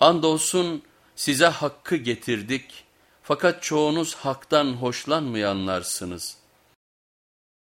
Andolsun size hakkı getirdik fakat çoğunuz haktan hoşlanmayanlarsınız.